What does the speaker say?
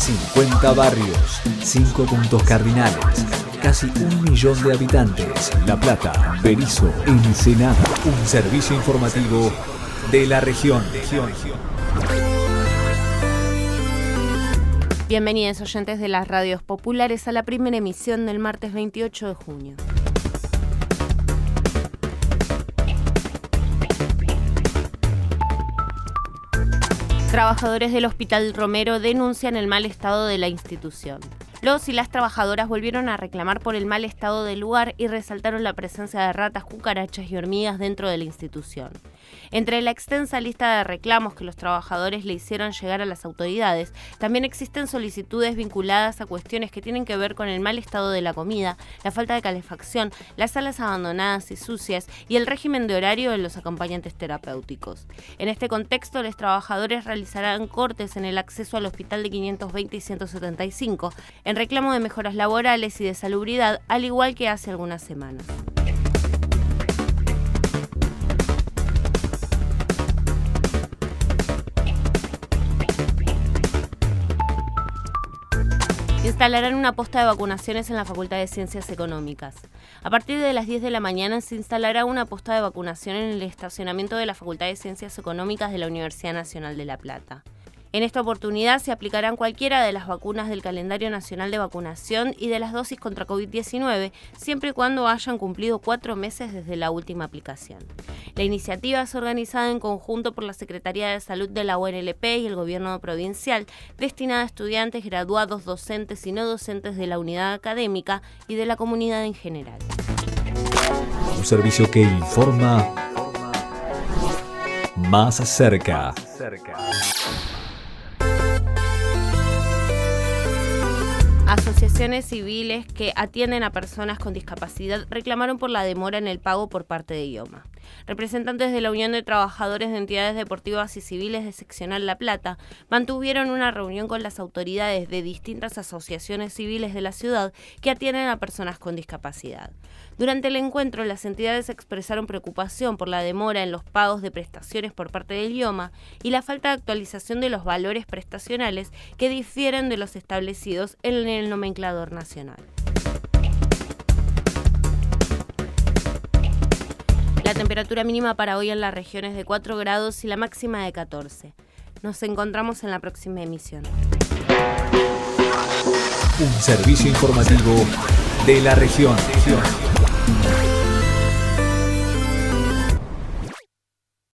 50 barrios, 5 puntos cardinales, casi un millón de habitantes. La Plata, Berizo, Ensenada. Un servicio informativo de la región. Bienvenidos oyentes de las radios populares a la primera emisión del martes 28 de junio. Trabajadores del Hospital Romero denuncian el mal estado de la institución. Los y las trabajadoras volvieron a reclamar por el mal estado del lugar y resaltaron la presencia de ratas, cucarachas y hormigas dentro de la institución. Entre la extensa lista de reclamos que los trabajadores le hicieron llegar a las autoridades, también existen solicitudes vinculadas a cuestiones que tienen que ver con el mal estado de la comida, la falta de calefacción, las salas abandonadas y sucias y el régimen de horario de los acompañantes terapéuticos. En este contexto, los trabajadores realizarán cortes en el acceso al hospital de 520 y 175 en reclamo de mejoras laborales y de salubridad, al igual que hace algunas semanas. instalarán una posta de vacunaciones en la Facultad de Ciencias Económicas. A partir de las 10 de la mañana se instalará una posta de vacunación en el estacionamiento de la Facultad de Ciencias Económicas de la Universidad Nacional de La Plata. En esta oportunidad se aplicarán cualquiera de las vacunas del calendario nacional de vacunación y de las dosis contra COVID-19, siempre y cuando hayan cumplido cuatro meses desde la última aplicación. La iniciativa es organizada en conjunto por la Secretaría de Salud de la UNLP y el Gobierno provincial, destinada a estudiantes, graduados, docentes y no docentes de la unidad académica y de la comunidad en general. Un servicio que informa más cerca. Asociaciones civiles que atienden a personas con discapacidad reclamaron por la demora en el pago por parte de IOMA. Representantes de la Unión de Trabajadores de Entidades Deportivas y Civiles de Seccional La Plata mantuvieron una reunión con las autoridades de distintas asociaciones civiles de la ciudad que atienden a personas con discapacidad. Durante el encuentro, las entidades expresaron preocupación por la demora en los pagos de prestaciones por parte del IOMA y la falta de actualización de los valores prestacionales que difieren de los establecidos en el nomenclador nacional. La temperatura mínima para hoy en la región es de 4 grados y la máxima de 14. Nos encontramos en la próxima emisión. Un servicio informativo de la región.